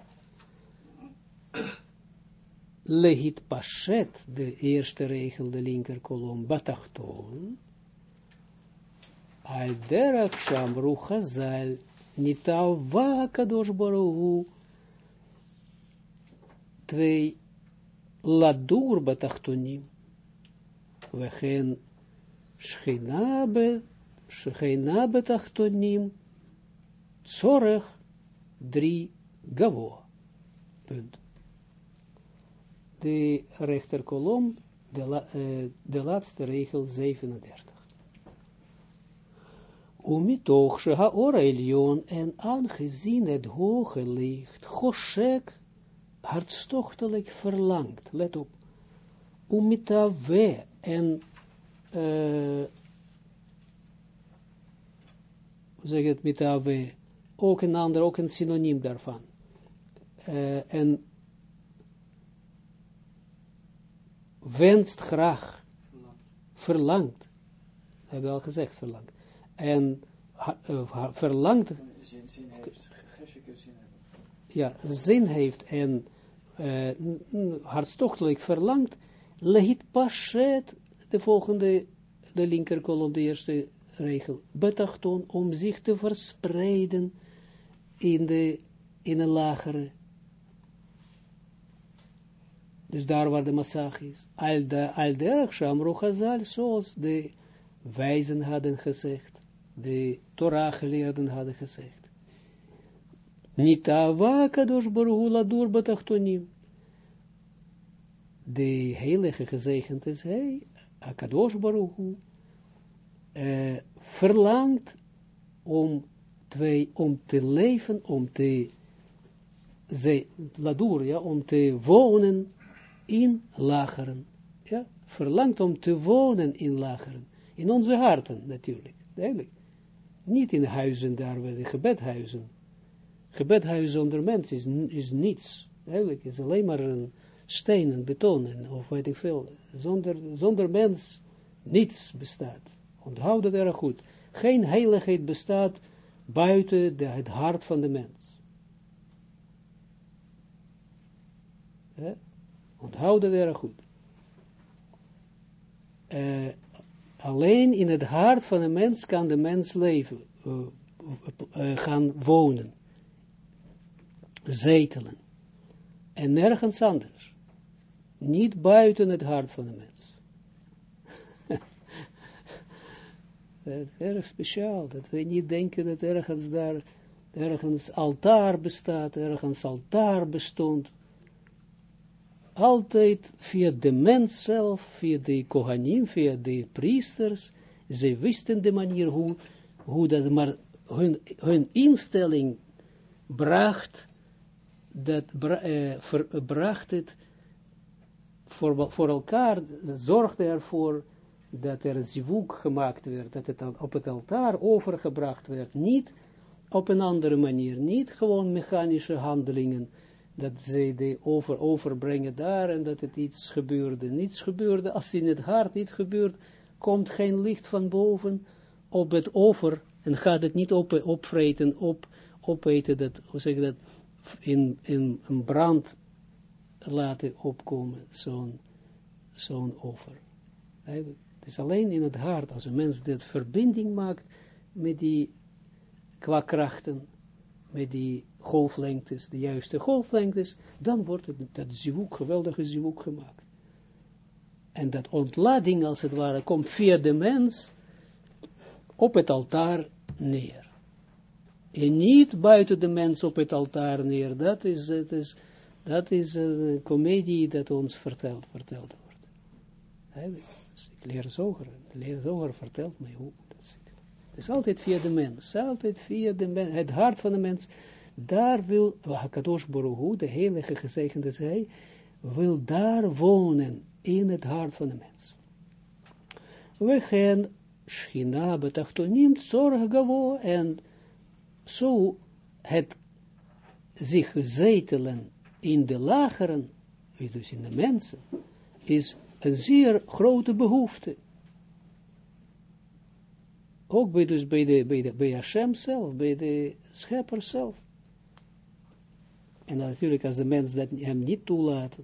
lehit pashet, de eerste regel, de linker kolom, batachton, al derach shamru chazal, nitava kadosh baruhu, twee, ladur batachtonim, we gaan schinabe, schinabe tachtonim, zorg, drie, gavo. De rechterkolom, de, la, uh, de laatste regel 37. Umitoch sheha elion en aangezien het hoge licht, Goshek, hartstochtelijk verlangt, let op, we en uh, zeg het mitawe, ook een ander, ook een synoniem daarvan. Uh, en wenst graag, verlangt, hebben we al gezegd, verlangt. En uh, verlangt, zin, zin heeft, zin ja, zin heeft en uh, hartstochtelijk verlangt, lehit pashet, de volgende, de linker kolom, de eerste regel, betachton, om zich te verspreiden in, de, in een lagere, dus daar waar de massage is, al de, al de Chazal, zoals de wijzen hadden gezegd, de Torah geleerden hadden gezegd. Niet avaka dos borgula door betachtonim. De heilige gezegend is hij, Akadosh Baruch uh, verlangt om, twee, om te leven, om te, ze, ladur, ja, om te wonen in lageren. Ja, verlangt om te wonen in lageren. In onze harten natuurlijk, duidelijk. Niet in huizen daar, de gebedhuizen. Gebedhuizen onder mensen is, is niets. Eigenlijk is alleen maar een stenen, betonen, of weet ik veel, zonder, zonder mens niets bestaat. Onthoud dat erg goed. Geen heiligheid bestaat buiten het hart van de mens. Onthoud dat erg goed. Uh, alleen in het hart van de mens kan de mens leven, uh, uh, gaan wonen, zetelen. En nergens anders. Niet buiten het hart van de mens. Erg speciaal, dat we niet denken dat ergens daar, ergens altaar bestaat, ergens altaar bestond. Altijd via de mens zelf, via de kohanim, via de priesters, Ze wisten de manier hoe, hoe dat, maar hun, hun instelling bracht, dat eh, ver, bracht het voor, voor elkaar, zorgde ervoor dat er zivuk gemaakt werd, dat het op het altaar overgebracht werd, niet op een andere manier, niet gewoon mechanische handelingen, dat zij de over, overbrengen daar en dat het iets gebeurde. Niets gebeurde, als in het hart niet gebeurt, komt geen licht van boven op het over en gaat het niet op, opvreten, op, opeten, dat, hoe zeg dat, in, in een brand laten opkomen, zo'n zo'n over. Het is alleen in het hart, als een mens dit verbinding maakt met die qua krachten, met die golflengtes, de juiste golflengtes, dan wordt het, dat geweldige zivuk gemaakt. En dat ontlading, als het ware, komt via de mens op het altaar neer. En niet buiten de mens op het altaar neer. Dat is, het is, dat is een komedie dat ons verteld, verteld wordt. Ik leer zoger, leer vertelt mij hoe dat. Het is altijd via de mens, altijd via de mens, het hart van de mens. Daar wil Hakadosh de heilige gezegende zij, wil daar wonen in het hart van de mens. We gaan Schina betachtonim zorg gavo en zo het zich zetelen in de lageren, dus in de mensen, is een zeer grote behoefte. Ook bij, dus bij, de, bij, de, bij Hashem zelf, bij de schepper zelf. En natuurlijk als de mens dat hem niet toelaat,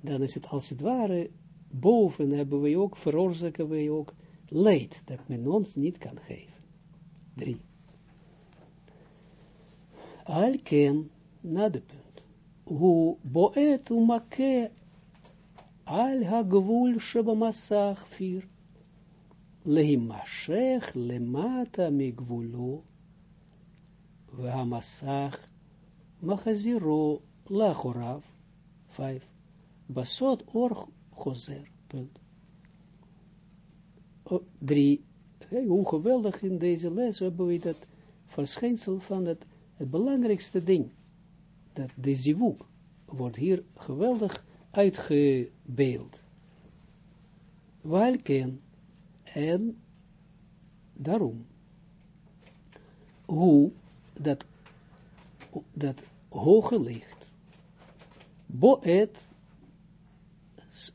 dan is het als het ware, boven hebben we ook, veroorzaken we ook leed, dat men ons niet kan geven. Drie. Alken, na de punt. Hoe boet umake al ha-gvul shebamasach vier. Lehimashech lemata migvulo. Vehamasach machaziro lachorav. Vijf. Basot or gozer. Punt. Drie. Hoe geweldig in deze les hebben we dat verschijnsel van het belangrijkste ding. Dat de zivuk wordt hier geweldig uitgebeeld. Welken en daarom. Hoe dat, dat hoge licht boet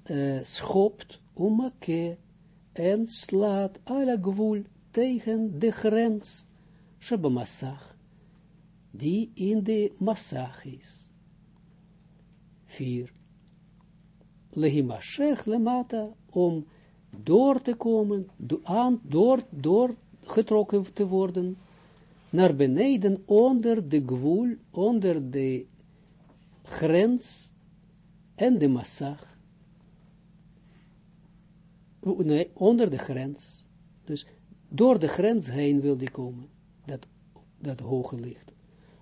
uh, schopt umake en slaat alle gewoel tegen de grens Shabamassach, die in de massach is. 4. Lehimashech lemata, om door te komen, aan, door, door getrokken te worden, naar beneden, onder de gewoel, onder de grens en de massach. Nee, onder de grens. Dus door de grens heen wil die komen, dat, dat hoge licht.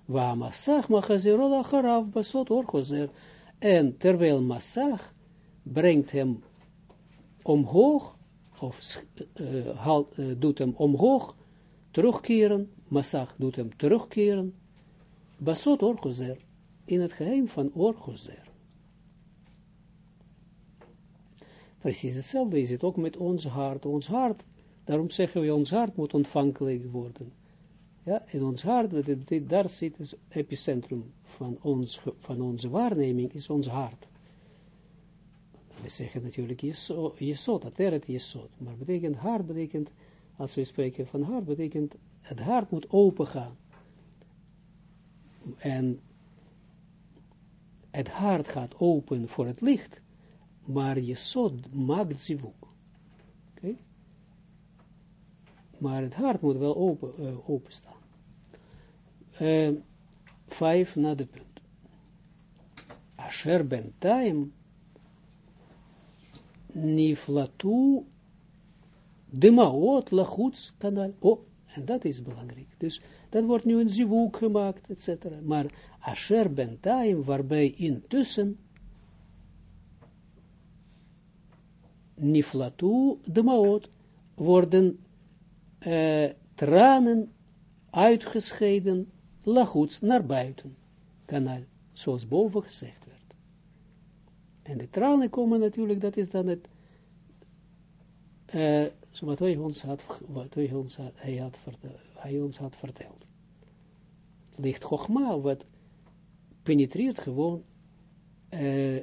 Waar massach machazerola garaf basot orgozer. En terwijl massach brengt hem omhoog, of doet hem omhoog, terugkeren, Massach doet hem terugkeren, Basot Orgozer, in het geheim van Orgozer. Precies hetzelfde is het ook met ons hart. Ons hart, daarom zeggen we, ons hart moet ontvankelijk worden. Ja, in ons hart, dat betekent, daar zit het epicentrum van, ons, van onze waarneming, is ons hart we zeggen natuurlijk jesot, ateret jesot, maar betekent hart, betekent, als we spreken van hart, betekent, het hart moet open gaan. En het hart gaat open voor het licht, maar jesot maakt zivuk. Oké? Maar het hart moet wel open, uh, openstaan. Uh, vijf na de punt. Asher ben time niflatu de maot lachuts kanaal. Oh, en dat is belangrijk. Dus dat wordt nu een zivuk gemaakt, etc. Maar asher bentaim, waarbij intussen niflatu de maot, worden uh, tranen uitgescheiden, lachuts naar buiten, kanaal, zoals boven gezegd werd. En de tranen komen natuurlijk, dat is dan het, uh, wat hij ons had, hij ons had, verteld, hij ons had verteld. Licht Chogma, wat penetreert gewoon uh,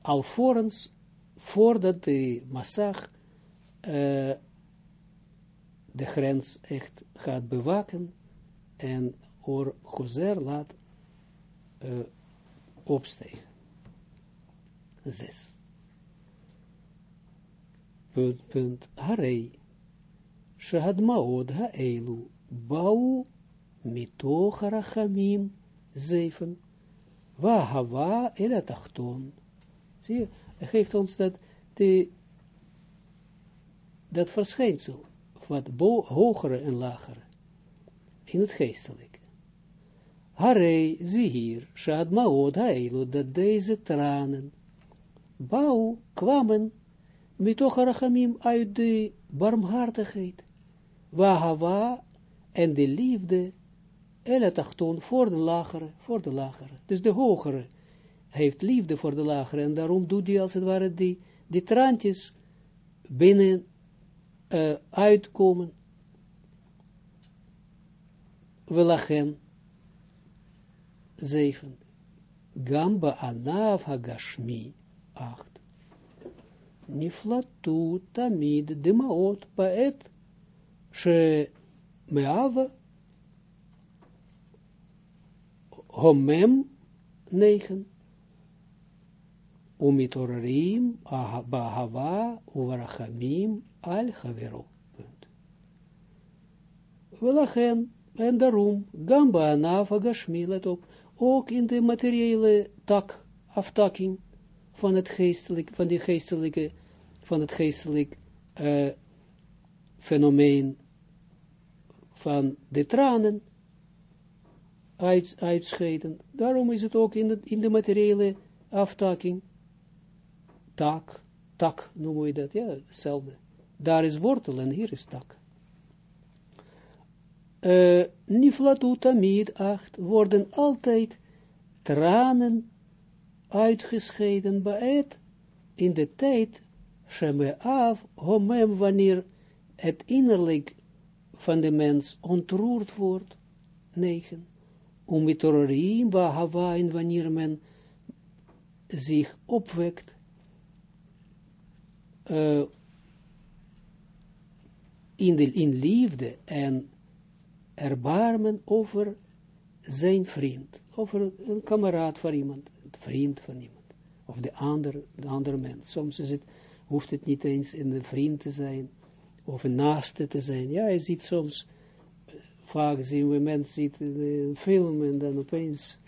alvorens, voordat de massag uh, de grens echt gaat bewaken en or Gozer laat uh, opstegen. Zes. Punt, punt. Harei. Shahadmaod ha'elu. Bau mitoch harachamim. Zeven. Wahava elatachton. Zie je, hij geeft ons dat, dat verschijnsel wat hogere en lagere, in het geestelijke. Harei, zie hier, Shad Maod Haelu, dat deze tranen, bouw, kwamen, mitoch arachamim, uit de barmhartigheid, wahava, en de liefde, elatachton, voor de lagere, voor de lagere. Dus de hogere heeft liefde voor de lagere, en daarom doet hij als het ware die, die traantjes binnen uh, uitkomen. We lachen. Zeven. Gamba anav hagashmi. Acht. Niflatu tamid demaot paet. She meava. Homem. Negen. Umitorarim, Bahava, Uvarachamim, al Havero. Welachen, en daarom, Gamba Anafa Gashmi, let op, ook in de materiële tak, aftakking van het geestelijke, van die geestelijke, van het geestelijk uh, fenomeen van de tranen uit, uitscheiden. Daarom is het ook in de, in de materiële aftakking, tak, tak noemen we dat, ja, hetzelfde. Daar is wortel en hier is tak. Uh, Niflatu tamid acht worden altijd tranen uitgescheiden het in de tijd sheme af homem wanneer het innerlijk van de mens ontroerd wordt. 9. Om met Torim, wanneer men zich opwekt uh, in, de, in liefde en erbarmen over zijn vriend, over een kameraad van iemand, een vriend van iemand, of de andere, de andere mens. Soms is het, hoeft het niet eens een vriend te zijn, of een naaste te zijn. Ja, je ziet soms, vaak zien we mensen ziet een film en dan opeens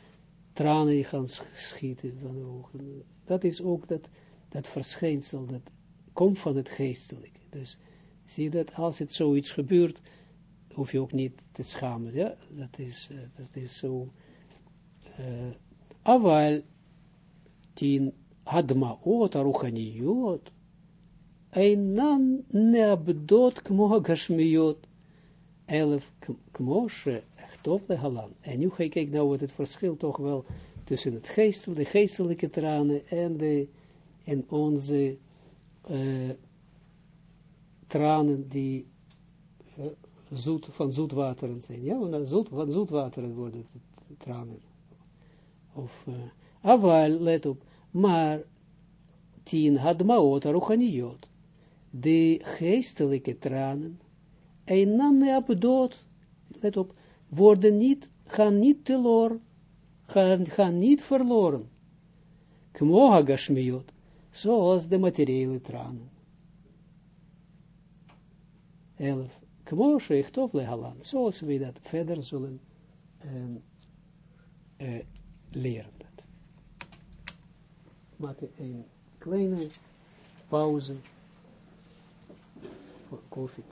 tranen gaan schieten van de ogen. Dat is ook dat, dat verschijnsel, dat komt van het geestelijke. Dus zie dat als het zoiets gebeurt, hoef je ook niet te schamen. Ja, dat is, uh, dat is zo. Uh, Aval tien hadmaot aruchaniyot einan neabdot kmo gashmiyot elf kmoshe echtop de halan. En nu ga ik kijken nou wat het verschil toch wel tussen het geestelijke, de geestelijke tranen en, de, en onze uh, tranen die zoet, van zoetwateren zijn. Ja, want zoet, van zoetwateren worden tranen. Of, uh, aval, let op, maar tien hadmaot aruchaniyot, de geestelijke tranen, en dan dood, let op, worden niet, gaan niet teloor, gaan, gaan niet verloren. Kmoha gashmiyot, zoals de materiële tranen. 11. Kmoshe ichtov lehalan, zoals we dat verder zullen um, uh, leren. Dat. Maken een kleine pauze voor koffie.